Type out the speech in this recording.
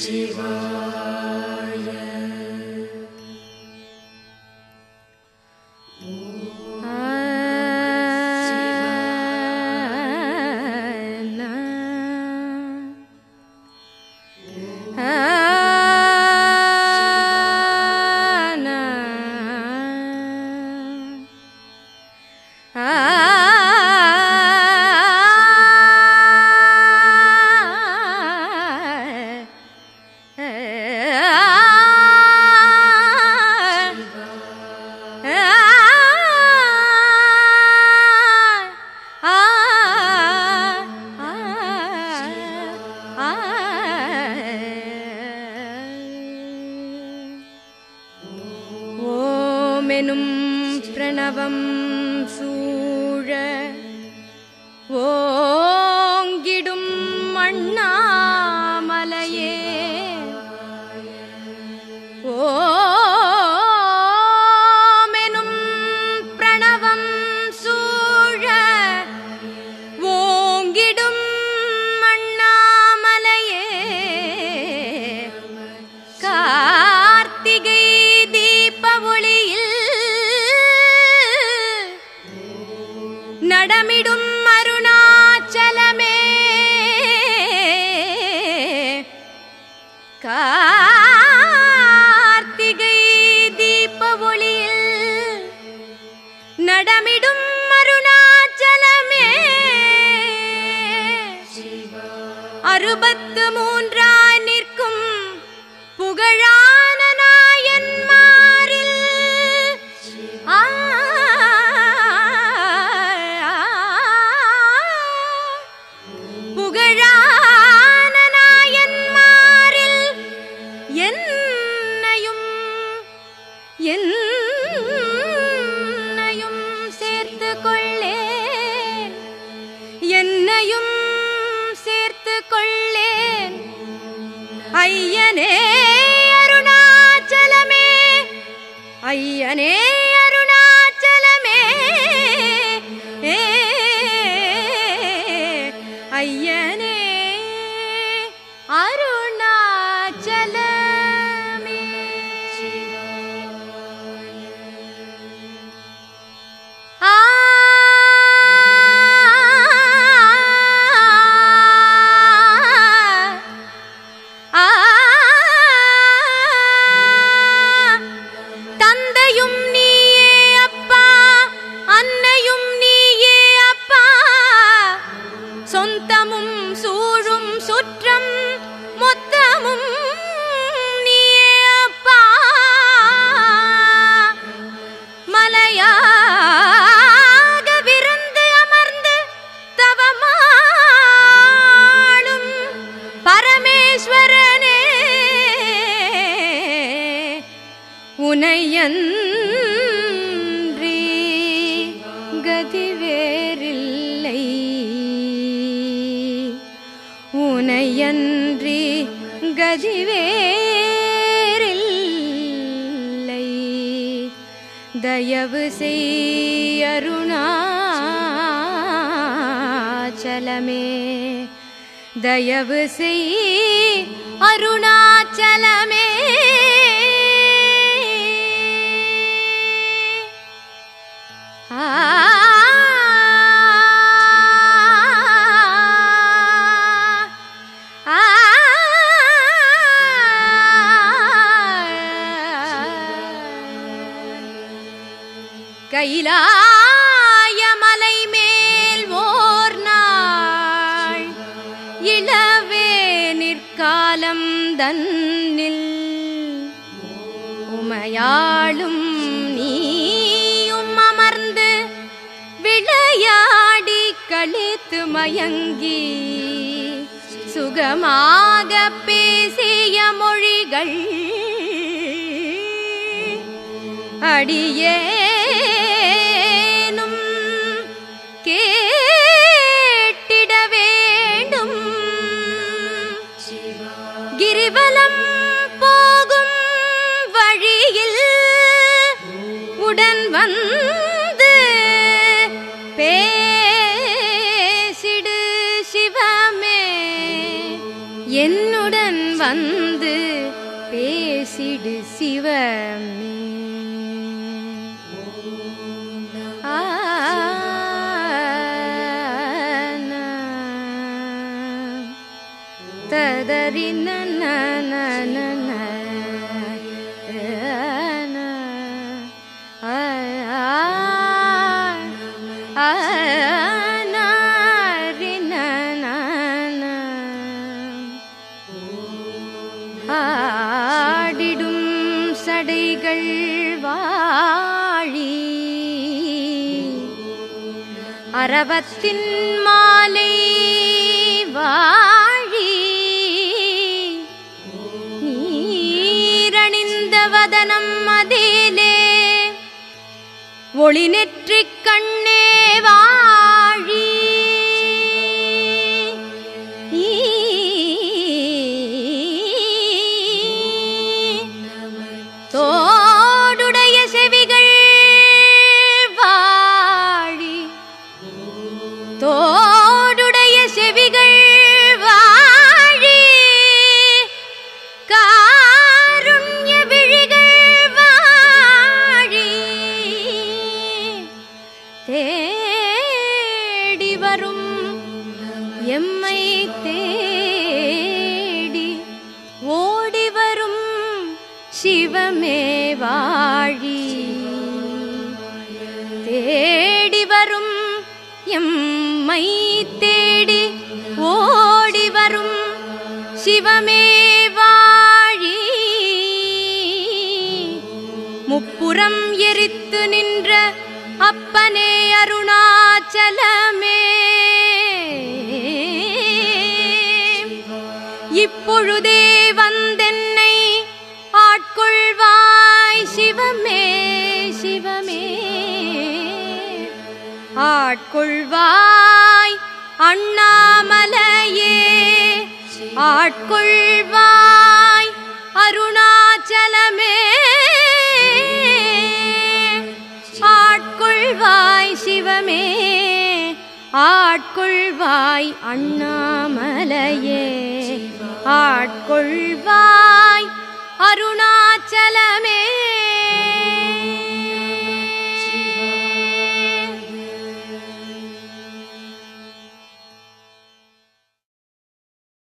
Shiva. பிரணவம் சூழ ஓங்கிடும் மண்ணா அறுபத்து மூன்றாய் நிற்கும் புகழா உனையன்றி கதிவேறில்லை தயவு செய் அருணாச்சலமே தயவு செய் அருணாச்சலமே ஆ கைலாய மலை மேல் ஓர் நாள். இளவே நிற்காலம் தன்னில். உமையாளும் நீயும் அமர்ந்து விளையாடி கழித்து மயங்கி. சுகமாக பேசிய மொழிகள். அடியே உடன் வந்து பேசிடு சிவமே. என்னுடன் வந்து பேசிடு சிவமே. ததறி நன சடைகள் வாழி. அரவத்தின் மாலை வாழி. நீரணிந்த வதனம் அதிலே. ஒளி நெற்றிக் கண்ணே வா சிவமே வாழி. தேடி வரும் எம்மை தேடி ஓடி வரும் சிவமே வாழி. முப்புறம் எரித்து நின்ற அப்பனே அருணாச்சலமே ஆட்கொள்வாய் அண்ணாமலையே. ஆட்கொள்வாய் அருணாச்சலமே. ஆட்கொள்வாய் சிவமே. ஆட்கொள்வாய் அண்ணாமலையே. ஆட்கொள்வாய் அருணாச்சலமே.